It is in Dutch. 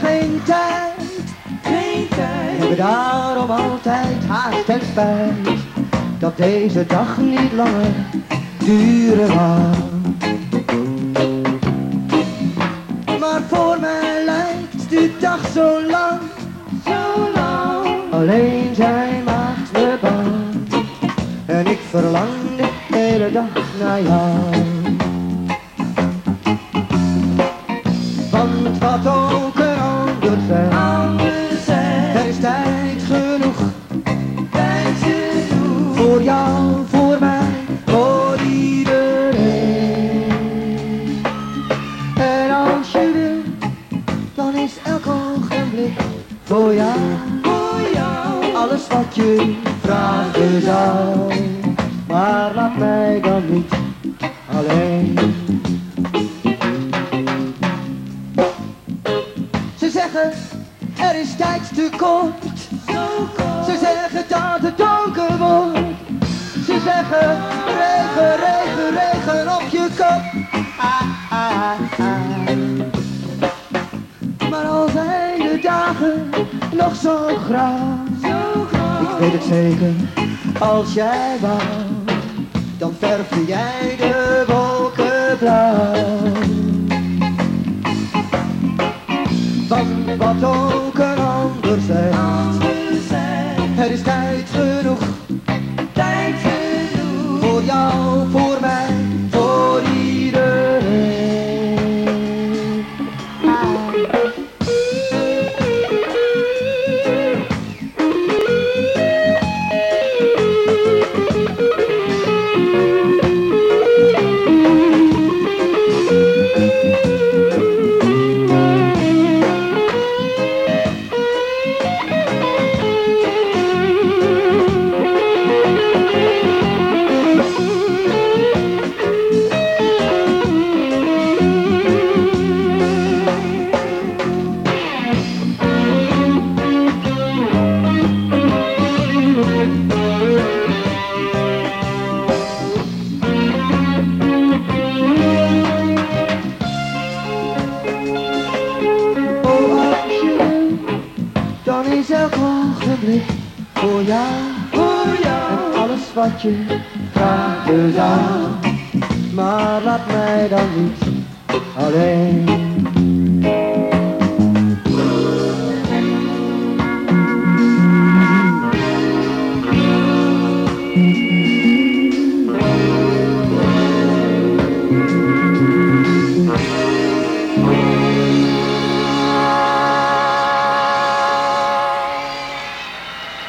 geen tijd, geen tijd. hebben daarom altijd haast en spijt dat deze dag niet langer duren mag. Maar voor mij lijkt de dag zo lang, Zo lang, alleen zij maakt me bang. En ik verlang de hele dag naar jou. Wat ook een ander zegt, anders zijn. er is tijd genoeg Tijd genoeg. voor jou, voor mij, voor iedereen. En als je wil, dan is elk ogenblik voor jou. Voor jou, Alles wat je vragen er is tijd te kort. Ze zeggen dat het donker wordt. Ze zeggen regen, regen, regen op je kop. Maar al zijn de dagen nog zo grauw. Zo groot. Ik weet het zeker, als jij wou, dan verfde jij de wolken blauw. Voor jou. Voor jou, alles wat je vragen zou. Maar laat mij dan niet alleen.